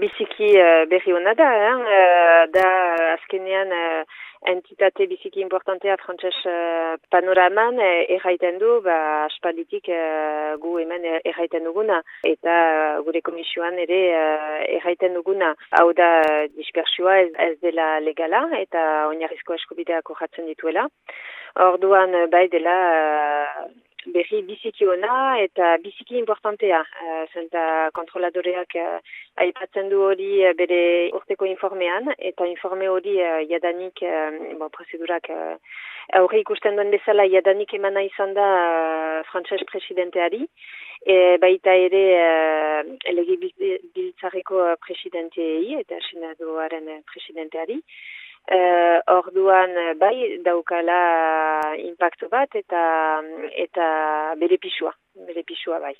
biziki uh, berri hona da, eh? da azkenean uh, entitate biziki importantea frantses uh, panoraman uh, erraiten du, ba, aspalditik uh, gu hemen erraiten duguna, eta gure komisioan ere uh, erraiten duguna. Hau da dispersioa ez, ez dela legala, eta oinarrizko eskubideako jatzen dituela. Orduan, bai dela... Uh, berri biziki ona eta biziki importantea. Uh, zenta kontroladoreak uh, aipatzen du hori uh, bere urteko informean eta informe hori uh, jadanik, uh, bon, prozedurak uh, aurre ikusten duen bezala jadanik emana izan da uh, frantses presidenteari. E, baita ere uh, elegi biltzareko presidenteei eta senadoaren presidenteari. Uh, orduan bai daukala impacto bat eta eta bere pisua, bere pisua bai.